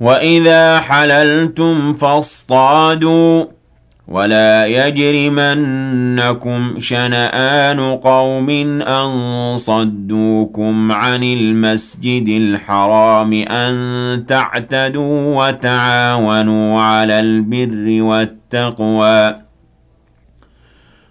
وإذا حللتم فاصطادوا ولا يجرمنكم شنآن قوم أن صدوكم عن المسجد الحرام أن تعتدوا وتعاونوا على البر والتقوى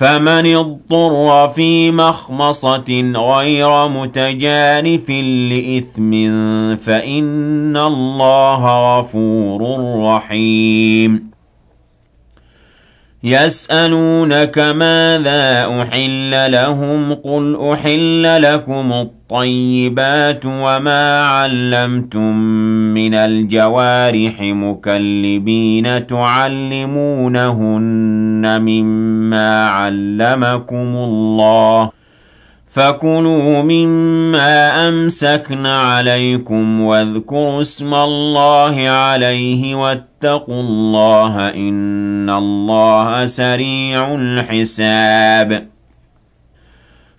فمن اضطر في مخمصة غير متجانف لإثم فإن الله غفور رحيم. يسألونك ماذا أحل لهم؟ قل أحل لكم الطيبات وما علمتم من الجوارح مكلبين تعلمونهن مما علمكم الله. فكلوا مما أمسكن عليكم واذكروا اسم الله عليه واتقوا الله إن الله سريع الحساب.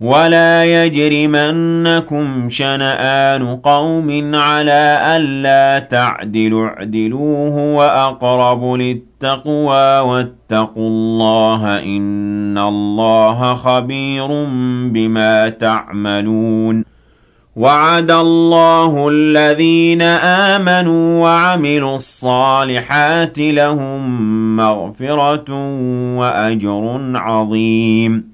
ولا يجرمنكم شنآن قوم على ألا تعدلوا اعدلوه وأقرب للتقوى واتقوا الله إن الله خبير بما تعملون وعد الله الذين آمنوا وعملوا الصالحات لهم مغفرة وأجر عظيم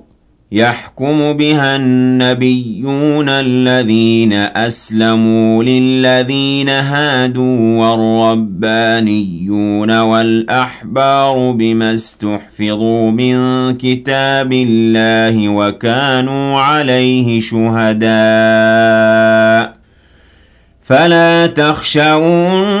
يحكم بها النبيون الذين أسلموا للذين هادوا والربانيون والأحبار بما استحفظوا من كتاب الله وكانوا عليه شهداء. فلا تخشوا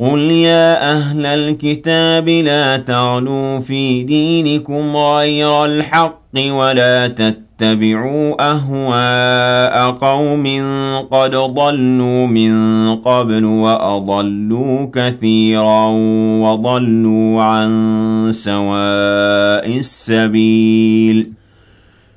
قُلْ يَا أَهْلَ الْكِتَابِ لَا تَغْلُوا فِي دِينِكُمْ غَيْرَ الْحَقِّ وَلَا تَتَّبِعُوا أهواء قوم قد ضلوا من قبل وأضلوا كثيرا وضلوا عن سواء السبيل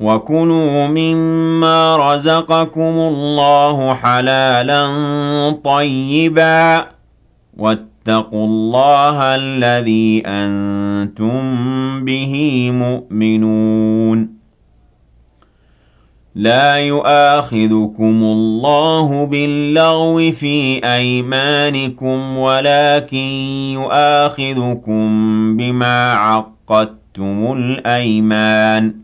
وَكُلُوا مِمَّا رَزَقَكُمُ اللَّهُ حَلَالًا طَيِّبًا وَاتَّقُوا اللَّهَ الَّذِي أَنتُم بِهِ مُؤْمِنُونَ لَا يُؤَاخِذُكُمُ اللَّهُ بِاللَّغْوِ فِي أَيْمَانِكُمْ وَلَٰكِن يُؤَاخِذُكُم بِمَا عَقَّدتُّمُ الْأَيْمَانَ ۖ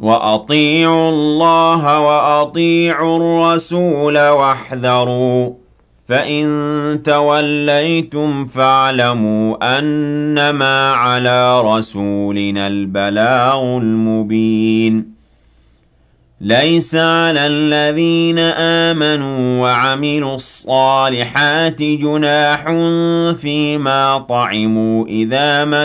وَأَطِيعُوا اللَّهَ وَأَطِيعُوا الرَّسُولَ وَاحْذَرُوا ۚ. فَإِن تَوَلَّيْتُمْ فَاعْلَمُوا أَنَّمَا عَلَىٰ رَسُولِنَا الْبَلَاغُ الْمُبِينُ. لَيْسَ عَلَى الَّذِينَ آمَنُوا وَعَمِلُوا الصَّالِحَاتِ جُنَاحٌ فِيمَا طَعِمُوا إِذَا مَا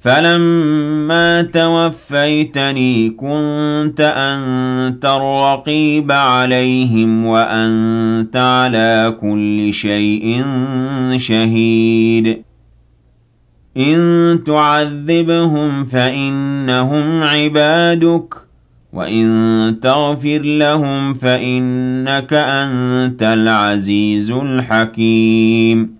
فَلَمَّا تَوَفَّيْتَنِي كُنتَ أَنتَ الرَّقِيبَ عَلَيْهِمْ وَأَنتَ عَلَىٰ كُلِّ شَيْءٍ شَهِيدٌ إِن تُعَذِّبْهُمْ فَإِنَّهُمْ عِبَادُكَ وَإِن تَغْفِرْ لَهُمْ فَإِنَّكَ أَنتَ الْعَزِيزُ الْحَكِيمُ